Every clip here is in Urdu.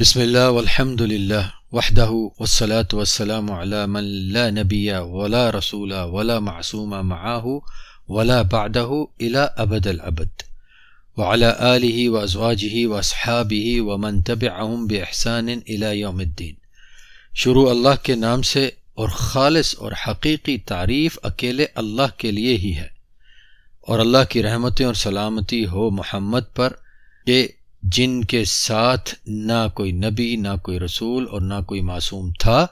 بسم اللہ والحمد للہ وحدہ والصلاة والسلام على من لا نبی ولا رسول ولا معصوم معه ولا بعده الى ابد الابد وعلى آله وازواجه واصحابه ومن تبعهم باحسان الى يوم الدین۔ شروع اللہ کے نام سے اور خالص اور حقیقی تعریف اکیلے اللہ کے لیے ہی ہے۔ اور اللہ کی رحمتیں اور سلامتی ہو محمد پر کہ جن کے ساتھ نہ کوئی نبی، نہ کوئی رسول اور نہ کوئی معصوم تھا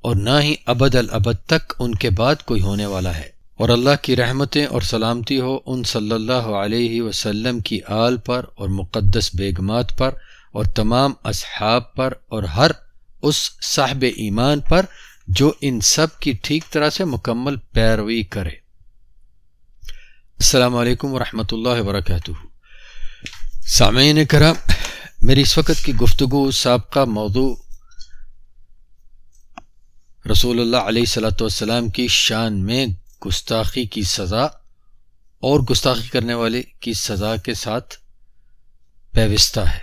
اور نہ ہی ابد الابد تک ان کے بعد کوئی ہونے والا ہے۔ اور اللہ کی رحمتیں اور سلامتی ہو ان صلی اللہ علیہ وسلم کی آل پر اور مقدس بیگمات پر اور تمام اصحاب پر اور ہر اس صاحب ایمان پر جو ان سب کی ٹھیک طرح سے مکمل پیروی کرے۔ السلام علیکم ورحمۃ اللہ وبرکاتہ۔ سامعین کرم میری اس وقت کی گفتگو، سابقہ موضوع رسول اللہ علیہ صلاۃ والسلام کی شان میں گستاخی کی سزا اور گستاخی کرنے والے کی سزا کے ساتھ پیوستہ ہے۔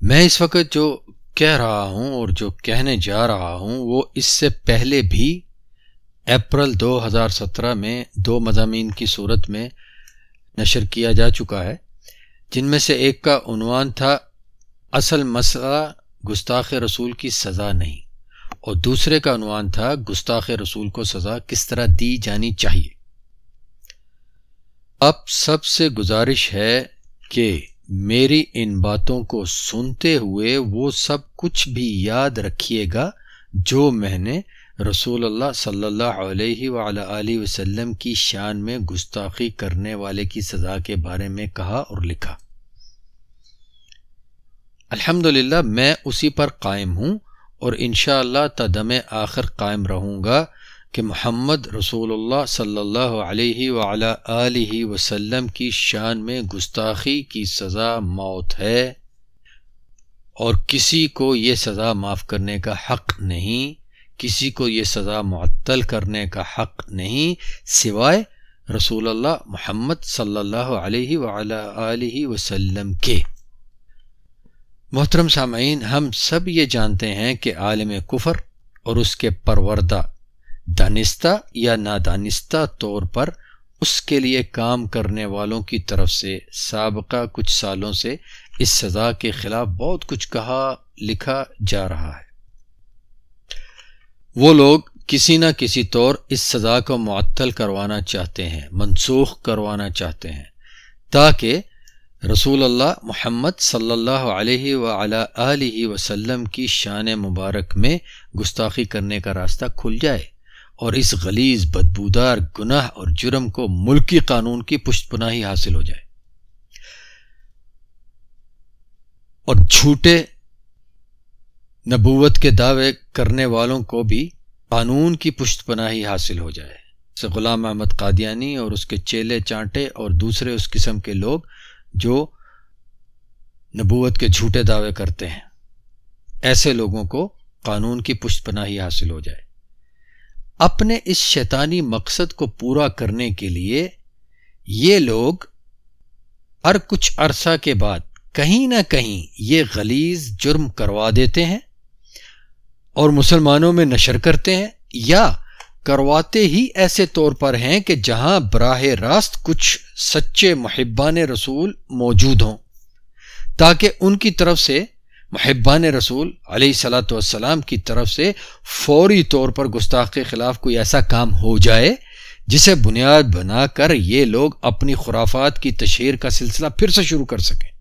میں اس وقت جو کہہ رہا ہوں اور جو کہنے جا رہا ہوں، وہ اس سے پہلے بھی اپریل دو ہزار سترہ میں دو مضامین کی صورت میں نشر کیا جا چکا ہے۔ جن میں سے ایک کا عنوان تھا، اصل مسئلہ گستاخ رسول کی سزا نہیں۔ اور دوسرے کا عنوان تھا، گستاخ رسول کو سزا کس طرح دی جانی چاہیے۔ اب سب سے گزارش ہے کہ میری ان باتوں کو سنتے ہوئے وہ سب کچھ بھی یاد رکھیے گا جو میں نے رسول اللہ صلی اللہ علیہ وآلہ وسلم کی شان میں گستاخی کرنے والے کی سزا کے بارے میں کہا اور لکھا۔ الحمد میں اسی پر قائم ہوں اور انشاءاللہ اللہ تدم آخر قائم رہوں گا کہ محمد رسول اللہ صلی اللہ علیہ وآلہ وسلم کی شان میں گستاخی کی سزا موت ہے اور کسی کو یہ سزا معاف کرنے کا حق نہیں۔ کسی کو یہ سزا معطل کرنے کا حق نہیں سوائے رسول اللہ محمد صلی اللہ علیہ وآلہ وسلم کے۔ محترم سامعین، ہم سب یہ جانتے ہیں کہ عالم کفر اور اس کے پروردہ دانستہ یا نادانستہ طور پر اس کے لیے کام کرنے والوں کی طرف سے سابقہ کچھ سالوں سے اس سزا کے خلاف بہت کچھ کہا، لکھا جا رہا ہے۔ وہ لوگ کسی نہ کسی طور اس سزا کو معطل کروانا چاہتے ہیں، منسوخ کروانا چاہتے ہیں، تاکہ رسول اللہ محمد صلی اللہ علیہ و وسلم کی شان مبارک میں گستاخی کرنے کا راستہ کھل جائے اور اس غلیظ، بدبودار گناہ اور جرم کو ملکی قانون کی پشت پناہی حاصل ہو جائے۔ اور جھوٹے نبوت کے دعوے کرنے والوں کو بھی قانون کی پشت پناہی حاصل ہو جائے۔ جیسے غلام احمد قادیانی اور اس کے چیلے چانٹے اور دوسرے اس قسم کے لوگ جو نبوت کے جھوٹے دعوے کرتے ہیں، ایسے لوگوں کو قانون کی پشت پناہی حاصل ہو جائے۔ اپنے اس شیطانی مقصد کو پورا کرنے کے لیے یہ لوگ ہر کچھ عرصہ کے بعد کہیں نہ کہیں یہ غلیظ جرم کروا دیتے ہیں۔ اور مسلمانوں میں نشر کرتے ہیں یا کرواتے ہی ایسے طور پر ہیں کہ جہاں براہ راست کچھ سچے محبان رسول موجود ہوں۔ تاکہ ان کی طرف سے، محبان رسول علیہ صلاۃ والسلام کی طرف سے فوری طور پر گستاخ کے خلاف کوئی ایسا کام ہو جائے، جسے بنیاد بنا کر یہ لوگ اپنی خرافات کی تشہیر کا سلسلہ پھر سے شروع کر سکیں۔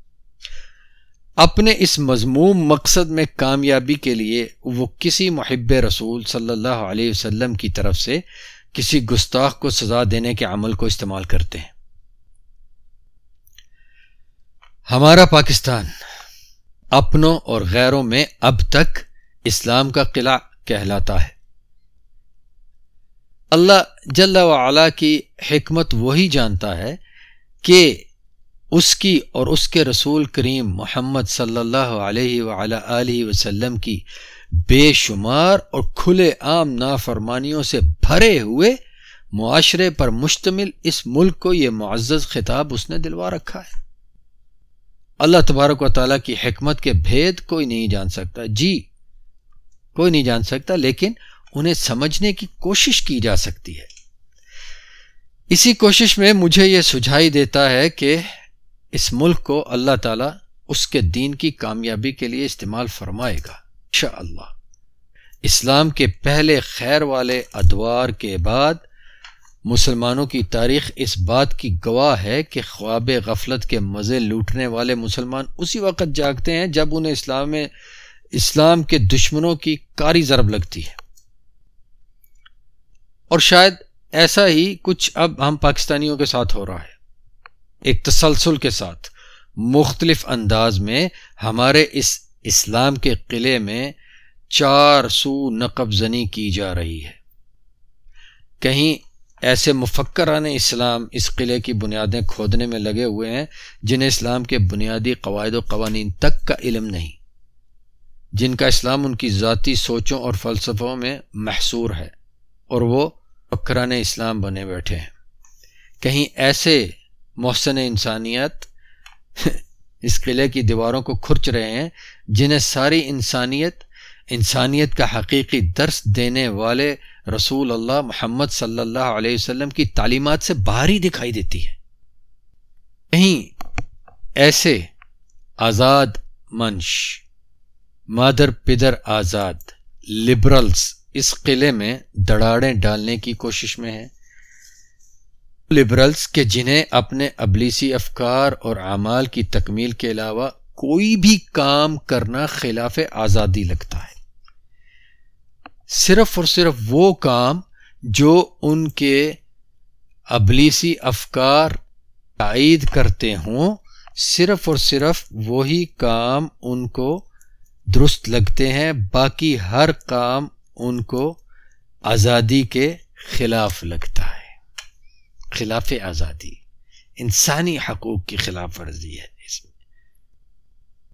اپنے اس مضموم مقصد میں کامیابی کے لیے وہ کسی محب رسول صلی اللہ علیہ وسلم کی طرف سے کسی گستاخ کو سزا دینے کے عمل کو استعمال کرتے ہیں۔ ہمارا پاکستان اپنوں اور غیروں میں اب تک اسلام کا قلعہ کہلاتا ہے۔ اللہ جل وعلا کی حکمت وہی جانتا ہے کہ اس کی اور اس کے رسول کریم محمد صلی اللہ علیہ وآلہ وسلم کی بے شمار اور کھلے عام نافرمانیوں سے بھرے ہوئے معاشرے پر مشتمل اس ملک کو یہ معزز خطاب اس نے دلوا رکھا ہے۔ اللہ تبارک و تعالیٰ کی حکمت کے بھید کوئی نہیں جان سکتا۔ جی کوئی نہیں جان سکتا، لیکن انہیں سمجھنے کی کوشش کی جا سکتی ہے۔ اسی کوشش میں مجھے یہ سجھائی دیتا ہے کہ اس ملک کو اللہ تعالیٰ اس کے دین کی کامیابی کے لیے استعمال فرمائے گا شاء اللہ اسلام کے پہلے خیر والے ادوار کے بعد مسلمانوں کی تاریخ اس بات کی گواہ ہے کہ خواب غفلت کے مزے لوٹنے والے مسلمان اسی وقت جاگتے ہیں جب انہیں اسلام میں اسلام کے دشمنوں کی کاری ضرب لگتی ہے۔ اور شاید ایسا ہی کچھ اب ہم پاکستانیوں کے ساتھ ہو رہا ہے۔ ایک تسلسل کے ساتھ مختلف انداز میں ہمارے اس اسلام کے قلعے میں چار سو نقب زنی کی جا رہی ہے۔ کہیں ایسے مفکران اسلام اس قلعے کی بنیادیں کھودنے میں لگے ہوئے ہیں جنہیں اسلام کے بنیادی قواعد و قوانین تک کا علم نہیں، جن کا اسلام ان کی ذاتی سوچوں اور فلسفوں میں محصور ہے اور وہ فکران اسلام بنے بیٹھے ہیں۔ کہیں ایسے محسن انسانیت اس قلعے کی دیواروں کو کھرچ رہے ہیں، جنہیں ساری انسانیت انسانیت کا حقیقی درس دینے والے رسول اللہ محمد صلی اللہ علیہ وسلم کی تعلیمات سے باہری دکھائی دیتی ہے۔ کہیں ایسے آزاد منش، مادر پدر آزاد لبرلز اس قلعے میں دڑاڑیں ڈالنے کی کوشش میں ہیں۔ لبرلز کے جنہیں اپنے ابلیسی افکار اور اعمال کی تکمیل کے علاوہ کوئی بھی کام کرنا خلاف آزادی لگتا ہے۔ صرف اور صرف وہ کام جو ان کے ابلیسی افکار تائید کرتے ہوں، صرف اور صرف وہی کام ان کو درست لگتے ہیں، باقی ہر کام ان کو آزادی کے خلاف لگتا خلاف آزادی۔ انسانی حقوق کی خلاف ورزی ہے اس میں۔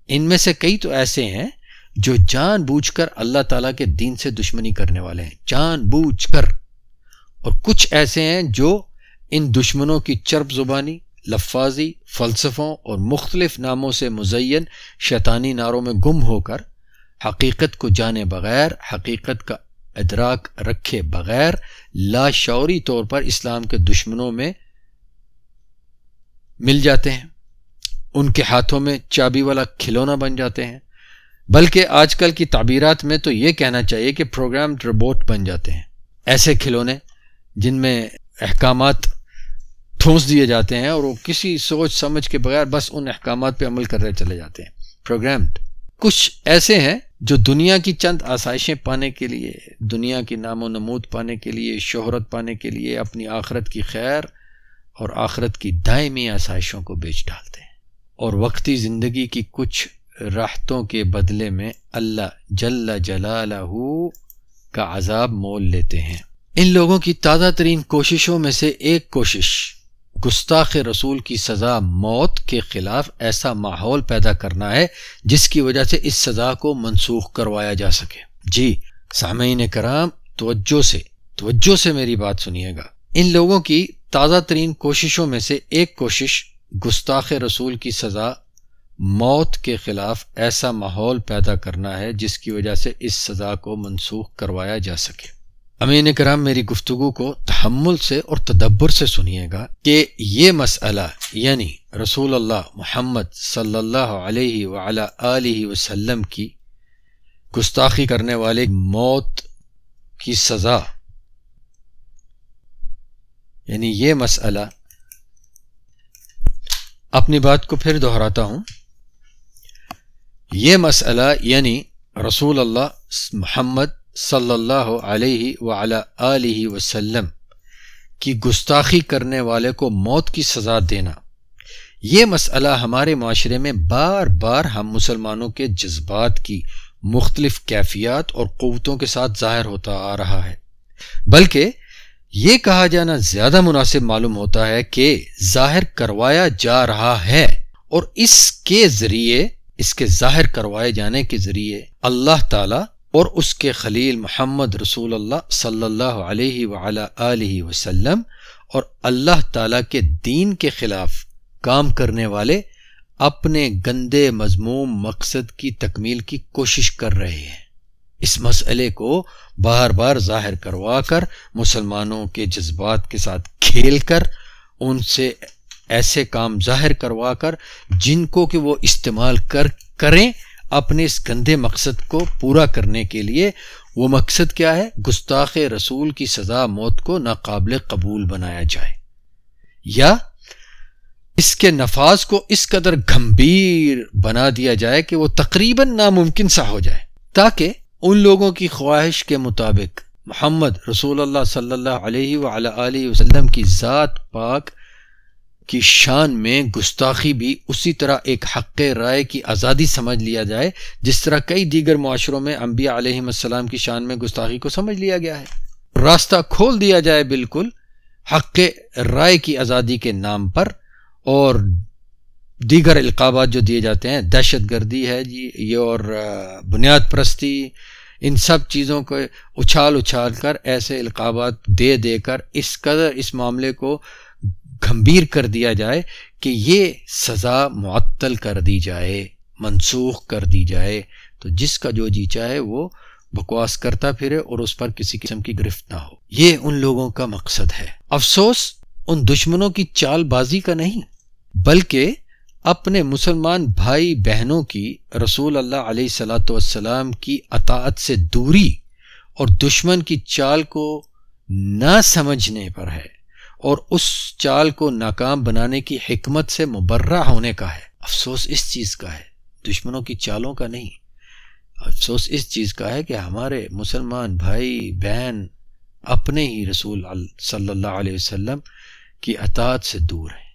ان میں سے کئی تو ایسے ہیں جو جان بوجھ کر اللہ تعالیٰ کے دین سے دشمنی کرنے والے ہیں۔ جان بوجھ کر۔ اور کچھ ایسے ہیں جو ان دشمنوں کی چرب زبانی، لفاظی، فلسفوں اور مختلف ناموں سے مزین شیطانی ناروں میں گم ہو کر حقیقت کو جانے بغیر، حقیقت کا ادراک رکھے بغیر لاشعوری طور پر اسلام کے دشمنوں میں مل جاتے ہیں۔ ان کے ہاتھوں میں چابی والا کھلونا بن جاتے ہیں۔ بلکہ آج کل کی تعبیرات میں تو یہ کہنا چاہیے کہ پروگرام روبوٹ بن جاتے ہیں۔ ایسے کھلونے جن میں احکامات ٹھونس دیے جاتے ہیں اور وہ کسی سوچ سمجھ کے بغیر بس ان احکامات پہ عمل کر رہے چلے جاتے ہیں۔ پروگرامڈ کچھ ایسے ہیں جو دنیا کی چند آسائشیں پانے کے لیے، دنیا کی نام و نمود پانے کے لیے، شہرت پانے کے لیے اپنی آخرت کی خیر اور آخرت کی دائمی آسائشوں کو بیچ ڈالتے ہیں۔ اور وقتی زندگی کی کچھ راحتوں کے بدلے میں اللہ جل جلالہ کا عذاب مول لیتے ہیں۔ ان لوگوں کی تازہ ترین کوششوں میں سے ایک کوشش گستاخ رسول کی سزا موت کے خلاف ایسا ماحول پیدا کرنا ہے جس کی وجہ سے اس سزا کو منسوخ کروایا جا سکے۔ جی سامعین کرام، توجہ سے توجہ سے میری بات سنیے گا۔ ان لوگوں کی تازہ ترین کوششوں میں سے ایک کوشش گستاخ رسول کی سزا موت کے خلاف ایسا ماحول پیدا کرنا ہے جس کی وجہ سے اس سزا کو منسوخ کروایا جا سکے۔ امین کرام میری گفتگو کو تحمل سے اور تدبر سے سنیے گا کہ یہ مسئلہ یعنی رسول اللہ محمد صلی اللہ علیہ وعلی وسلم کی گستاخی کرنے والے موت کی سزا یعنی یہ مسئلہ۔ اپنی بات کو پھر دہراتا ہوں۔ یہ مسئلہ یعنی رسول اللہ محمد صلی اللہ علیہ وعلی وسلم کی گستاخی کرنے والے کو موت کی سزا دینا۔ یہ مسئلہ ہمارے معاشرے میں بار بار ہم مسلمانوں کے جذبات کی مختلف کیفیات اور قوتوں کے ساتھ ظاہر ہوتا آ رہا ہے۔ بلکہ یہ کہا جانا زیادہ مناسب معلوم ہوتا ہے کہ ظاہر کروایا جا رہا ہے اور اس کے ذریعے، اس کے ظاہر کروائے جانے کے ذریعے اللہ تعالی اور اس کے خلیل محمد رسول اللہ صلی اللہ علیہ وعلی وسلم اور اللہ تعالی کے دین کے خلاف کام کرنے والے اپنے گندے مضموم مقصد کی تکمیل کی کوشش کر رہے ہیں۔ اس مسئلے کو بار بار ظاہر کروا کر مسلمانوں کے جذبات کے ساتھ کھیل کر، ان سے ایسے کام ظاہر کروا کر، جن کو کہ وہ استعمال کر، کریں اپنے اس گندے مقصد کو پورا کرنے کے لیے وہ مقصد کیا ہے؟ گستاخ رسول کی سزا موت کو ناقابل قبول بنایا جائے۔ یا اس کے نفاذ کو اس قدر گمبھیر بنا دیا جائے کہ وہ تقریباً ناممکن سا ہو جائے۔ تاکہ ان لوگوں کی خواہش کے مطابق محمد رسول اللہ صلی اللہ علیہ وآلہ وسلم کی ذات پاک کی شان میں گستاخی بھی اسی طرح ایک حق رائے کی آزادی سمجھ لیا جائے، جس طرح کئی دیگر معاشروں میں انبیاء علیہ السلام کی شان میں گستاخی کو سمجھ لیا گیا ہے۔ راستہ کھول دیا جائے بالکل حق رائے کی آزادی کے نام پر، اور دیگر القابات جو دیے جاتے ہیں، دہشت گردی ہے جی یہ اور بنیاد پرستی، ان سب چیزوں کو اچھال اچھال کر ایسے القابات دے دے کر اس قدر اس معاملے کو گھمبیر کر دیا جائے کہ یہ سزا معطل کر دی جائے، منسوخ کر دی جائے۔ تو جس کا جو جی چاہے وہ بکواس کرتا پھرے اور اس پر کسی قسم کی گرفت نہ ہو۔ یہ ان لوگوں کا مقصد ہے۔ افسوس ان دشمنوں کی چال بازی کا نہیں، بلکہ اپنے مسلمان بھائی بہنوں کی رسول اللہ علیہ صلاۃ والسلام کی اطاعت سے دوری اور دشمن کی چال کو نہ سمجھنے پر ہے۔ اور اس چال کو ناکام بنانے کی حکمت سے مبرہ ہونے کا ہے۔ افسوس اس چیز کا ہے، دشمنوں کی چالوں کا نہیں۔ افسوس اس چیز کا ہے کہ ہمارے مسلمان بھائی، بہن اپنے ہی رسول صلی اللہ علیہ وسلم کی اطاعت سے دور ہیں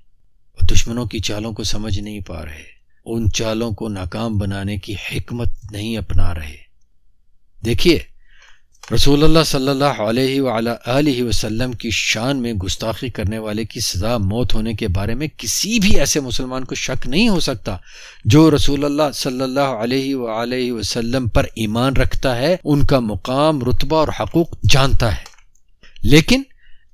اور دشمنوں کی چالوں کو سمجھ نہیں پا رہے۔ ان چالوں کو ناکام بنانے کی حکمت نہیں اپنا رہے۔ دیکھیے رسول اللہ صلی اللہ علیہ وآلہ وسلم کی شان میں گستاخی کرنے والے کی سزا موت ہونے کے بارے میں کسی بھی ایسے مسلمان کو شک نہیں ہو سکتا جو رسول اللہ صلی اللہ علیہ وآلہ وسلم پر ایمان رکھتا ہے، ان کا مقام، رتبہ اور حقوق جانتا ہے۔ لیکن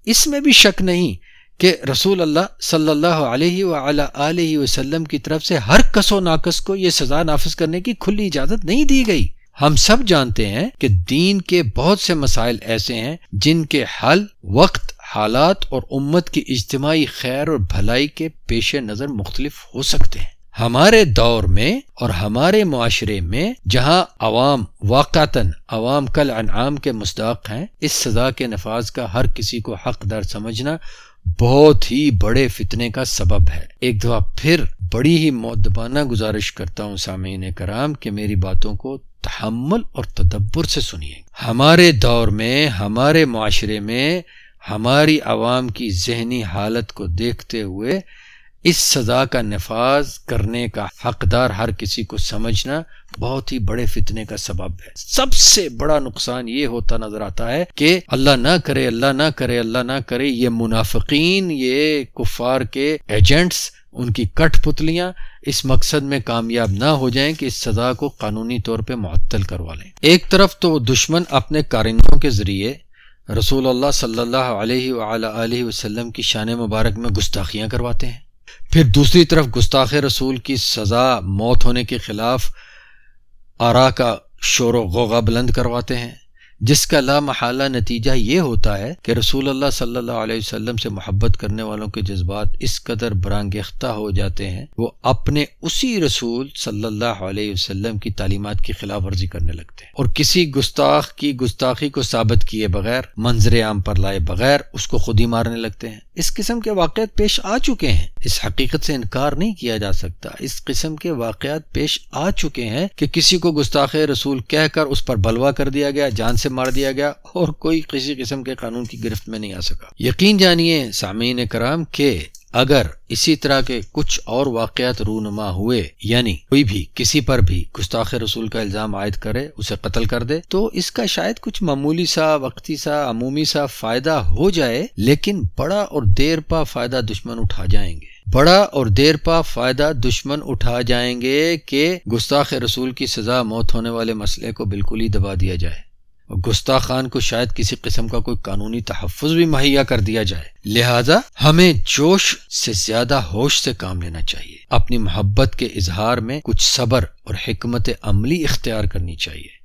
اس میں بھی شک نہیں کہ رسول اللہ صلی اللہ علیہ وآلہ وسلم کی طرف سے ہر کس و ناقص کو یہ سزا نافذ کرنے کی کھلی اجازت نہیں دی گئی۔ ہم سب جانتے ہیں کہ دین کے بہت سے مسائل ایسے ہیں جن کے حل وقت، حالات اور امت کی اجتماعی خیر اور بھلائی کے پیش نظر مختلف ہو سکتے ہیں۔ ہمارے دور میں اور ہمارے معاشرے میں جہاں عوام واقعتاً عوام کل انعام کے مستحق ہیں، اس سزا کے نفاذ کا ہر کسی کو حق در سمجھنا بہت ہی بڑے فتنے کا سبب ہے۔ ایک دفعہ پھر بڑی ہی مدبانہ گزارش کرتا ہوں سامعین کرام کہ میری باتوں کو تحمل اور تدبر سے سنیے۔ ہمارے دور میں، ہمارے معاشرے میں، ہماری عوام کی ذہنی حالت کو دیکھتے ہوئے اس سزا کا نفاذ کرنے کا حقدار ہر کسی کو سمجھنا بہت ہی بڑے فتنے کا سبب ہے۔ سب سے بڑا نقصان یہ ہوتا نظر آتا ہے کہ اللہ نہ کرے، اللہ نہ کرے، اللہ نہ کرے، یہ منافقین، یہ کفار کے ایجنٹس ان کی کٹ پتلیاں اس مقصد میں کامیاب نہ ہو جائیں کہ اس سزا کو قانونی طور پہ معطل کروا لیں۔ ایک طرف تو دشمن اپنے کارندوں کے ذریعے رسول اللہ صلی اللہ علیہ وآلہ وسلم کی شان مبارک میں گستاخیاں کرواتے ہیں۔ پھر دوسری طرف گستاخ رسول کی سزا موت ہونے کے خلاف آرا کا شور و غوغا بلند کرواتے ہیں۔ جس کا لامحالہ نتیجہ یہ ہوتا ہے کہ رسول اللہ صلی اللہ علیہ وسلم سے محبت کرنے والوں کے جذبات اس قدر برانگیختہ ہو جاتے ہیں، وہ اپنے اسی رسول صلی اللہ علیہ وسلم کی تعلیمات کی خلاف ورزی کرنے لگتے ہیں۔ اور کسی گستاخ کی گستاخی کو ثابت کیے بغیر، منظر عام پر لائے بغیر اس کو خود ہی مارنے لگتے ہیں۔ اس قسم کے واقعات پیش آ چکے ہیں۔ اس حقیقت سے انکار نہیں کیا جا سکتا۔ اس قسم کے واقعات پیش آ چکے ہیں کہ کسی کو گستاخ رسول کہہ کر اس پر بلوا کر دیا گیا، جان سے مار دیا گیا اور کوئی کسی قسم کے قانون کی گرفت میں نہیں آ سکا۔ یقین جانیے سامعین کرام کہ اگر اسی طرح کے کچھ اور واقعات رونما ہوئے یعنی کوئی بھی، کسی پر بھی گستاخ رسول کا الزام عائد کرے، اسے قتل کر دے، تو اس کا شاید کچھ معمولی سا، وقتی سا، عمومی سا فائدہ ہو جائے، لیکن بڑا اور دیر پا فائدہ دشمن اٹھا جائیں گے۔ بڑا اور دیر پا فائدہ دشمن اٹھا جائیں گے کہ گستاخ رسول کی سزا موت ہونے والے مسئلے کو بالکل ہی دبا دیا جائے۔ گستاخان کو شاید کسی قسم کا کوئی قانونی تحفظ بھی مہیا کر دیا جائے۔ لہذا ہمیں جوش سے زیادہ ہوش سے کام لینا چاہیے۔ اپنی محبت کے اظہار میں کچھ صبر اور حکمت عملی اختیار کرنی چاہیے۔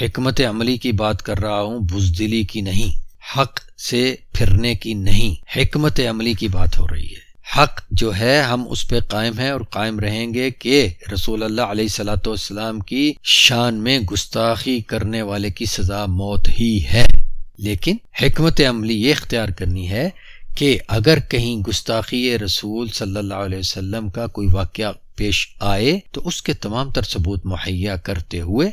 حکمت عملی کی بات کر رہا ہوں، بزدلی کی نہیں، حق سے پھرنے کی نہیں۔ حکمت عملی کی بات ہو رہی ہے۔ حق جو ہے، ہم اس پہ قائم ہیں اور قائم رہیں گے کہ رسول اللہ علیہ صلاۃ والسلام کی شان میں گستاخی کرنے والے کی سزا موت ہی ہے۔ لیکن حکمت عملی یہ اختیار کرنی ہے کہ اگر کہیں گستاخی رسول صلی اللہ علیہ وسلم کا کوئی واقعہ پیش آئے تو اس کے تمام تر ثبوت مہیا کرتے ہوئے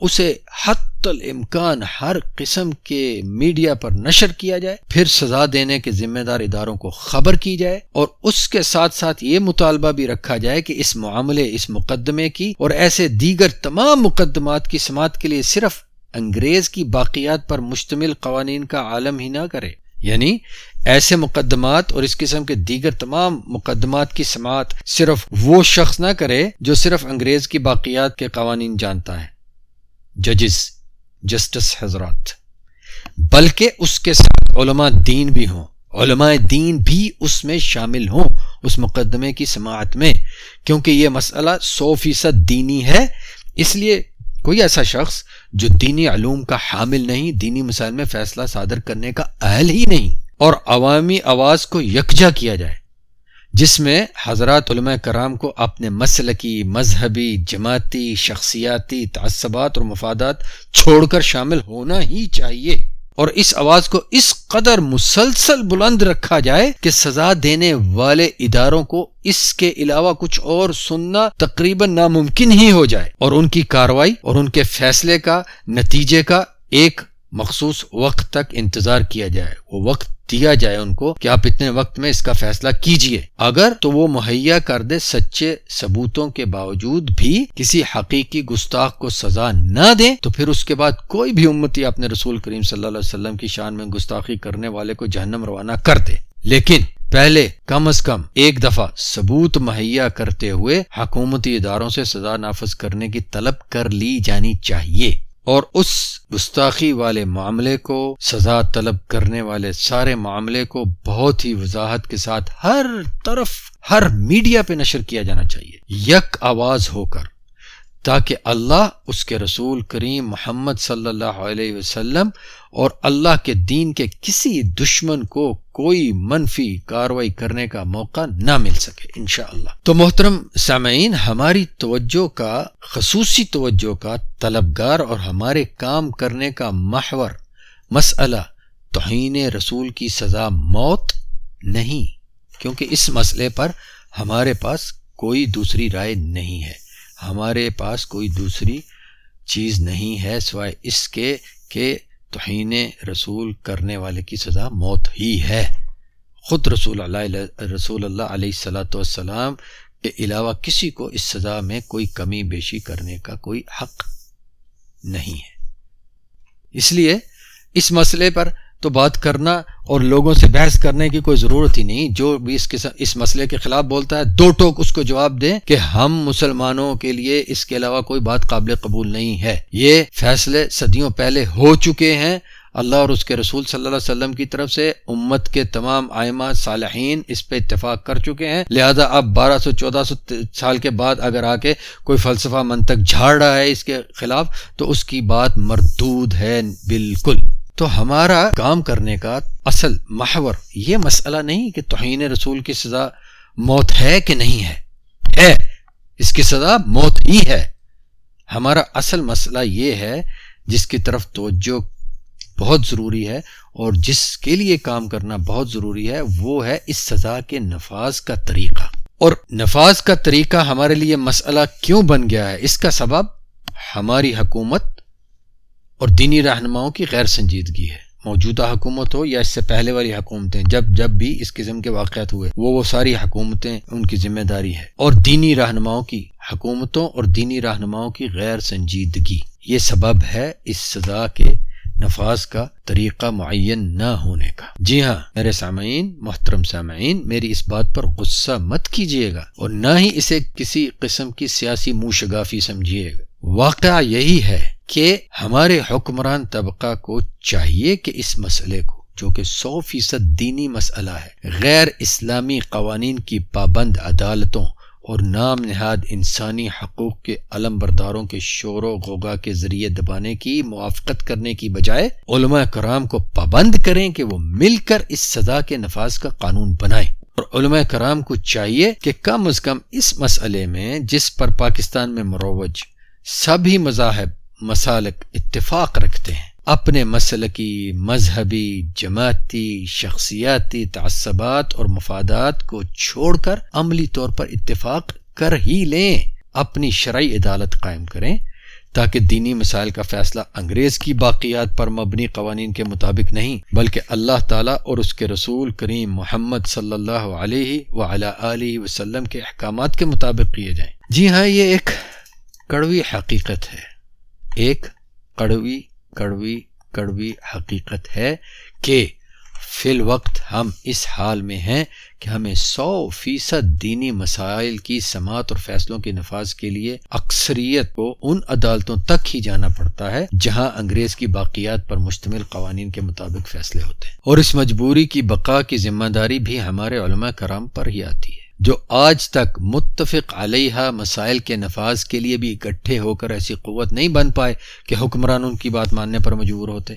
اسے حت الامکان ہر قسم کے میڈیا پر نشر کیا جائے، پھر سزا دینے کے ذمہ دار اداروں کو خبر کی جائے، اور اس کے ساتھ ساتھ یہ مطالبہ بھی رکھا جائے کہ اس معاملے، اس مقدمے کی اور ایسے دیگر تمام مقدمات کی سماعت کے لیے صرف انگریز کی باقیات پر مشتمل قوانین کا عالم ہی نہ کرے۔ یعنی ایسے مقدمات اور اس قسم کے دیگر تمام مقدمات کی سماعت صرف وہ شخص نہ کرے جو صرف انگریز کی باقیات کے قوانین جانتا ہے۔ ججز جسٹس حضرات بلکہ اس کے ساتھ علماء دین بھی ہوں۔ علماء دین بھی اس میں شامل ہوں، اس مقدمے کی سماعت میں، کیونکہ یہ مسئلہ سو فیصد دینی ہے۔ اس لیے کوئی ایسا شخص جو دینی علوم کا حامل نہیں، دینی مسائل میں فیصلہ صادر کرنے کا اہل ہی نہیں، اور عوامی آواز کو یکجا کیا جائے۔ جس میں حضرات علماء کرام کو اپنے مسلکی، مذہبی، جماعتی، شخصیاتی تعصبات اور مفادات چھوڑ کر شامل ہونا ہی چاہیے اور اس آواز کو اس قدر مسلسل بلند رکھا جائے کہ سزا دینے والے اداروں کو اس کے علاوہ کچھ اور سننا تقریباً ناممکن ہی ہو جائے اور ان کی کاروائی اور ان کے فیصلے کا، نتیجے کا ایک مخصوص وقت تک انتظار کیا جائے، وہ وقت دیا جائے ان کو کہ آپ اتنے وقت میں اس کا فیصلہ کیجیے۔ اگر تو وہ مہیا کر دے سچے ثبوتوں کے باوجود بھی کسی حقیقی گستاخ کو سزا نہ دے، تو پھر اس کے بعد کوئی بھی امتی اپنے رسول کریم صلی اللہ علیہ وسلم کی شان میں گستاخی کرنے والے کو جہنم روانہ کر دے۔ لیکن پہلے کم از کم ایک دفعہ ثبوت مہیا کرتے ہوئے حکومتی اداروں سے سزا نافذ کرنے کی طلب کر لی جانی چاہیے۔ اور اس گستاخی والے معاملے کو، سزا طلب کرنے والے سارے معاملے کو بہت ہی وضاحت کے ساتھ ہر طرف، ہر میڈیا پہ نشر کیا جانا چاہیے۔ یک آواز ہو کر، تاکہ اللہ اس کے رسول کریم محمد صلی اللہ علیہ وسلم اور اللہ کے دین کے کسی دشمن کو کوئی منفی کاروائی کرنے کا موقع نہ مل سکے، انشاءاللہ۔ تو محترم سامعین، ہماری توجہ کا، خصوصی توجہ کا طلبگار اور ہمارے کام کرنے کا محور مسئلہ توہین رسول کی سزا موت نہیں، کیونکہ اس مسئلے پر ہمارے پاس کوئی دوسری رائے نہیں ہے۔ ہمارے پاس کوئی دوسری چیز نہیں ہے سوائے اس کے کہ توہین رسول کرنے والے کی سزا موت ہی ہے۔ خود رسول اللہ رسول اللہ علیہ السلاۃ والسلام کے علاوہ کسی کو اس سزا میں کوئی کمی بیشی کرنے کا کوئی حق نہیں ہے۔ اس لیے اس مسئلے پر تو بات کرنا اور لوگوں سے بحث کرنے کی کوئی ضرورت ہی نہیں۔ جو بھی اس اس مسئلے کے خلاف بولتا ہے، دو ٹوک اس کو جواب دیں کہ ہم مسلمانوں کے لیے اس کے علاوہ کوئی بات قابل قبول نہیں ہے۔ یہ فیصلے صدیوں پہلے ہو چکے ہیں۔ اللہ اور اس کے رسول صلی اللہ علیہ وسلم کی طرف سے امت کے تمام آئمہ صالحین اس پہ اتفاق کر چکے ہیں۔ لہذا اب بارہ سو چودہ سو سال کے بعد اگر آ کے کوئی فلسفہ منتق جھاڑ رہا ہے اس کے خلاف، تو اس کی بات مردود ہے بالکل۔ تو ہمارا کام کرنے کا اصل محور یہ مسئلہ نہیں کہ توہین رسول کی سزا موت ہے کہ نہیں ہے۔ ہے، اس کی سزا موت ہی ہے۔ ہمارا اصل مسئلہ یہ ہے، جس کی طرف توجہ بہت ضروری ہے اور جس کے لیے کام کرنا بہت ضروری ہے، وہ ہے اس سزا کے نفاذ کا طریقہ۔ اور نفاذ کا طریقہ ہمارے لیے مسئلہ کیوں بن گیا ہے؟ اس کا سبب ہماری حکومت اور دینی رہنماؤں کی غیر سنجیدگی ہے۔ موجودہ حکومت ہو یا اس سے پہلے والی حکومتیں، جب جب بھی اس قسم کے واقعات ہوئے، وہ وہ ساری حکومتیں ان کی ذمہ داری ہے۔ اور دینی رہنماؤں کی حکومتوں اور دینی رہنماؤں کی غیر سنجیدگی، یہ سبب ہے اس سزا کے نفاذ کا طریقہ معین نہ ہونے کا۔ جی ہاں میرے سامعین، محترم سامعین، میری اس بات پر غصہ مت کیجیے گا اور نہ ہی اسے کسی قسم کی سیاسی منہ شگافی سمجھیے گا۔ واقعہ یہی ہے کہ ہمارے حکمران طبقہ کو چاہیے کہ اس مسئلے کو، جو کہ سو فیصد دینی مسئلہ ہے، غیر اسلامی قوانین کی پابند عدالتوں اور نام نہاد انسانی حقوق کے علم برداروں کے شور و غوگا کے ذریعے دبانے کی، موافقت کرنے کی بجائے علماء کرام کو پابند کریں کہ وہ مل کر اس سزا کے نفاذ کا قانون بنائیں۔ اور علماء کرام کو چاہیے کہ کم از کم اس مسئلے میں، جس پر پاکستان میں مروج سبھی مذاہب مسالک اتفاق رکھتے ہیں۔ اپنے مسلکی، مذہبی، جماعتی، شخصیاتی تعصبات اور مفادات کو چھوڑ کر عملی طور پر اتفاق کر ہی لیں۔ اپنی شرعی عدالت قائم کریں تاکہ دینی مسائل کا فیصلہ انگریز کی باقیات پر مبنی قوانین کے مطابق نہیں، بلکہ اللہ تعالیٰ اور اس کے رسول کریم محمد صلی اللہ علیہ و علیہ وسلم کے احکامات کے مطابق کیے جائیں۔ جی ہاں یہ ایک کڑوی حقیقت ہے۔ ایک کڑوی کڑوی کڑوی حقیقت ہے کہ فی الوقت ہم اس حال میں ہیں کہ ہمیں سو فیصد دینی مسائل کی سماعت اور فیصلوں کے نفاذ کے لیے اکثریت کو ان عدالتوں تک ہی جانا پڑتا ہے جہاں انگریز کی باقیات پر مشتمل قوانین کے مطابق فیصلے ہوتے ہیں۔ اور اس مجبوری کی بقا کی ذمہ داری بھی ہمارے علماء کرام پر ہی آتی ہے۔ جو آج تک متفق علیہ مسائل کے نفاذ کے لیے بھی اکٹھے ہو کر ایسی قوت نہیں بن پائے کہ حکمران ان کی بات ماننے پر مجبور ہوتے۔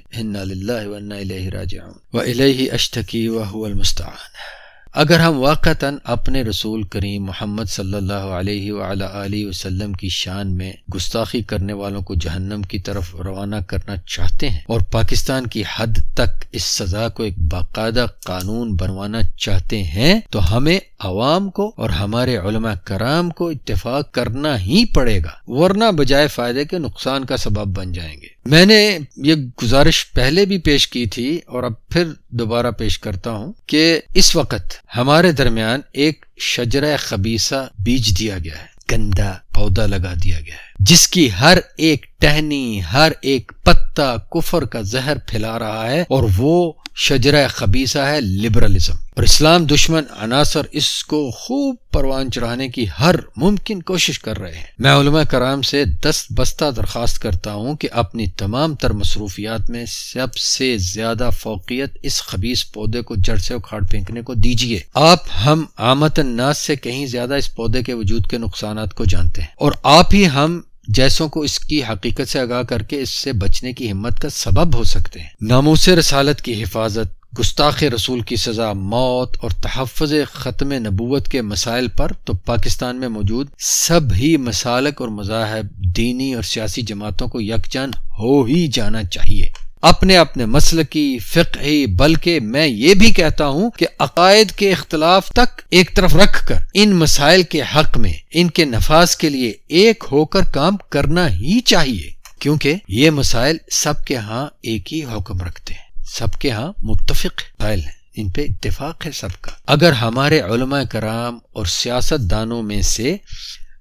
اشتکی و المستعان۔ اگر ہم واقعتا اپنے رسول کریم محمد صلی اللہ علیہ وآلہ وسلم کی شان میں گستاخی کرنے والوں کو جہنم کی طرف روانہ کرنا چاہتے ہیں اور پاکستان کی حد تک اس سزا کو ایک باقاعدہ قانون بنوانا چاہتے ہیں، تو ہمیں عوام کو اور ہمارے علماء کرام کو اتفاق کرنا ہی پڑے گا، ورنہ بجائے فائدے کے نقصان کا سبب بن جائیں گے۔ میں نے یہ گزارش پہلے بھی پیش کی تھی اور اب پھر دوبارہ پیش کرتا ہوں کہ اس وقت ہمارے درمیان ایک شجرہ خبیصہ بیج دیا گیا ہے گندا پودا لگا دیا گیا ہے۔ جس کی ہر ایک ٹہنی، ہر ایک پتا کفر کا زہر پھیلا رہا ہے اور وہ شجرہ خبیصہ ہے لبرلزم اور اسلام دشمن عناصر اس کو خوب پروان چڑھانے کی ہر ممکن کوشش کر رہے ہیں۔ میں علماء کرام سے دست بستہ درخواست کرتا ہوں کہ اپنی تمام تر مصروفیات میں سب سے زیادہ فوقیت اس خبیص پودے کو جڑ سے اکھاڑ پھینکنے کو دیجیے آپ ہم آمت الناس سے کہیں زیادہ اس پودے کے وجود کے نقصانات کو جانتے ہیں۔ اور آپ ہی ہم جیسوں کو اس کی حقیقت سے آگاہ کر کے اس سے بچنے کی ہمت کا سبب ہو سکتے ہیں۔ ناموس رسالت کی حفاظت، گستاخ رسول کی سزا، موت اور تحفظ ختم نبوت کے مسائل پر تو پاکستان میں موجود سب ہی مسالک اور مذاہب، دینی اور سیاسی جماعتوں کو یکجان ہو ہی جانا چاہیے۔ اپنے اپنے مسل کی فقہی، بلکہ میں یہ بھی کہتا ہوں کہ عقائد کے اختلاف تک ایک طرف رکھ کر ان مسائل کے حق میں، ان کے نفاذ کے لیے ایک ہو کر کام کرنا ہی چاہیے۔ کیونکہ یہ مسائل سب کے ہاں ایک ہی حکم رکھتے ہیں۔ سب کے ہاں متفق مسائل ہیں۔ ان پہ اتفاق ہے سب کا۔ اگر ہمارے علماء کرام اور سیاست دانوں میں سے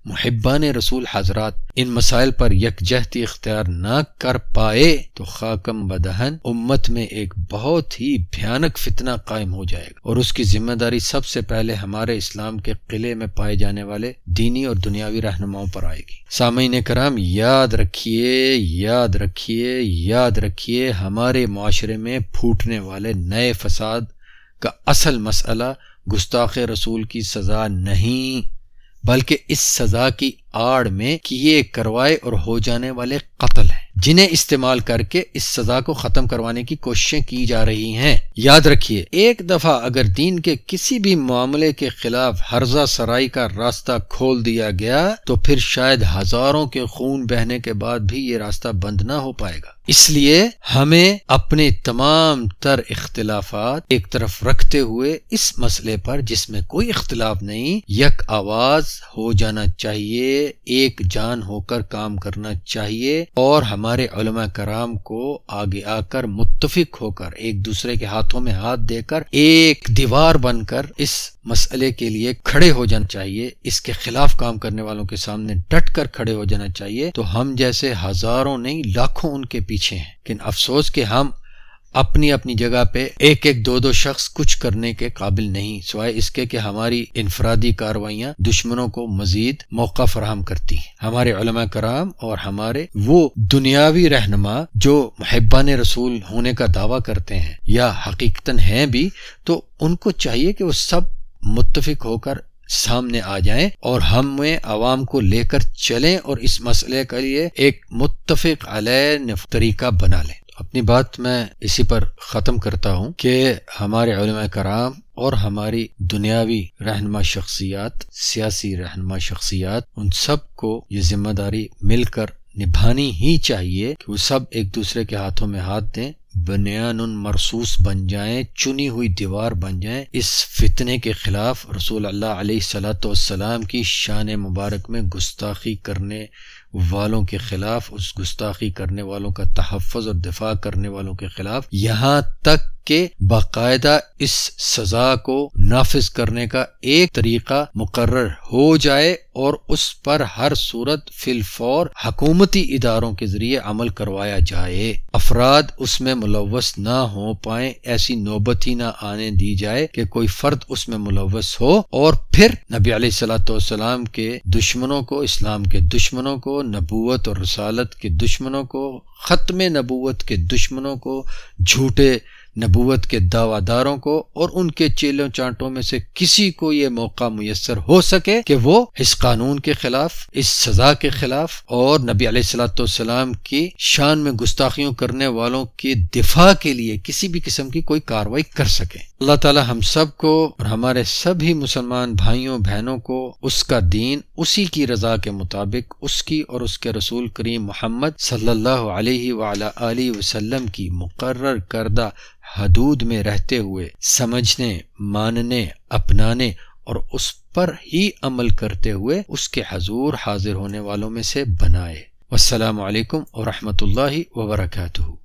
محبان رسول حضرات، ان مسائل پر یکجہتی اختیار نہ کر پائے تو خاکم بدہن امت میں ایک بہت ہی بھیانک فتنہ قائم ہو جائے گا۔ اور اس کی ذمہ داری سب سے پہلے ہمارے اسلام کے قلعے میں پائے جانے والے دینی اور دنیاوی رہنماؤں پر آئے گی۔ سامعین کرام، یاد رکھیے یاد رکھیے یاد رکھیے، ہمارے معاشرے میں پھوٹنے والے نئے فساد کا اصل مسئلہ گستاخ رسول کی سزا نہیں۔ بلکہ اس سزا کی آڑ میں کیے کروائے اور ہو جانے والے قتل ہیں۔ جنہیں استعمال کر کے اس سزا کو ختم کروانے کی کوششیں کی جا رہی ہیں۔ یاد رکھیے، ایک دفعہ اگر دین کے کسی بھی معاملے کے خلاف حرزہ سرائی کا راستہ کھول دیا گیا، تو پھر شاید ہزاروں کے خون بہنے کے بعد بھی یہ راستہ بند نہ ہو پائے گا۔ اس لیے ہمیں اپنے تمام تر اختلافات ایک طرف رکھتے ہوئے اس مسئلے پر جس میں کوئی اختلاف نہیں، یک آواز ہو جانا چاہیے۔ ایک جان ہو کر کام کرنا چاہیے اور ہمارے علماء کرام کو آگے آ کر متفق ہو کر، ایک دوسرے کے ہاتھوں میں ہاتھ دے کر، ایک دیوار بن کر اس مسئلے کے لیے کھڑے ہو جانا چاہیے، اس کے خلاف کام کرنے والوں کے سامنے ڈٹ کر کھڑے ہو جانا چاہیے۔ تو ہم جیسے ہزاروں نہیں، لاکھوں ان کے پیچھے ہیں۔ لیکن افسوس کہ ہم اپنی اپنی جگہ پہ ایک ایک دو دو شخص کچھ کرنے کے قابل نہیں، سوائے اس کے کہ ہماری انفرادی کاروائیاں دشمنوں کو مزید موقع فراہم کرتی ہیں۔ ہمارے علماء کرام اور ہمارے وہ دنیاوی رہنما جو محبان رسول ہونے کا دعویٰ کرتے ہیں یا حقیقت ہیں بھی، تو ان کو چاہیے کہ وہ سب متفق ہو کر سامنے آ جائیں اور ہم عوام کو لے کر چلیں اور اس مسئلے کے لیے ایک متفق علیہ طریقہ بنا لیں۔ اپنی بات میں اسی پر ختم کرتا ہوں کہ ہمارے علماء کرام اور ہماری دنیاوی رہنما شخصیات، سیاسی رہنما شخصیات، ان سب کو یہ ذمہ داری مل کر نبھانی ہی چاہیے کہ وہ سب ایک دوسرے کے ہاتھوں میں ہاتھ دیں، بنیان مرسوس بن جائیں، چنی ہوئی دیوار بن جائیں۔ اس فتنے کے خلاف رسول اللہ علیہ صلاۃ والسلام کی شان مبارک میں گستاخی کرنے والوں کے خلاف، اس گستاخی کرنے والوں کا تحفظ اور دفاع کرنے والوں کے خلاف یہاں تک کہ باقاعدہ اس سزا کو نافذ کرنے کا ایک طریقہ مقرر ہو جائے اور اس پر ہر صورت فی الفور حکومتی اداروں کے ذریعے عمل کروایا جائے۔ افراد اس میں ملوث نہ ہو پائیں، ایسی نوبت ہی نہ آنے دی جائے کہ کوئی فرد اس میں ملوث ہو اور پھر نبی علیہ السلاۃ والسلام کے دشمنوں کو، اسلام کے دشمنوں کو، نبوت اور رسالت کے دشمنوں کو، ختم نبوت کے دشمنوں کو جھوٹے نبوت کے دعوی داروں کو اور ان کے چیلوں چانٹوں میں سے کسی کو یہ موقع میسر ہو سکے کہ وہ اس قانون کے خلاف، اس سزا کے خلاف اور نبی علیہ السلاۃ والسلام کی شان میں گستاخیوں کرنے والوں کے دفاع کے لیے کسی بھی قسم کی کوئی کاروائی کر سکے۔ اللہ تعالی ہم سب کو اور ہمارے سبھی مسلمان بھائیوں، بہنوں کو اس کا دین، اسی کی رضا کے مطابق، اس کی اور اس کے رسول کریم محمد صلی اللہ علیہ وعلی وسلم کی مقرر کردہ حدود میں رہتے ہوئے سمجھنے، ماننے، اپنانے اور اس پر ہی عمل کرتے ہوئے اس کے حضور حاضر ہونے والوں میں سے بنائے۔ والسلام علیکم ورحمۃ اللہ وبرکاتہ۔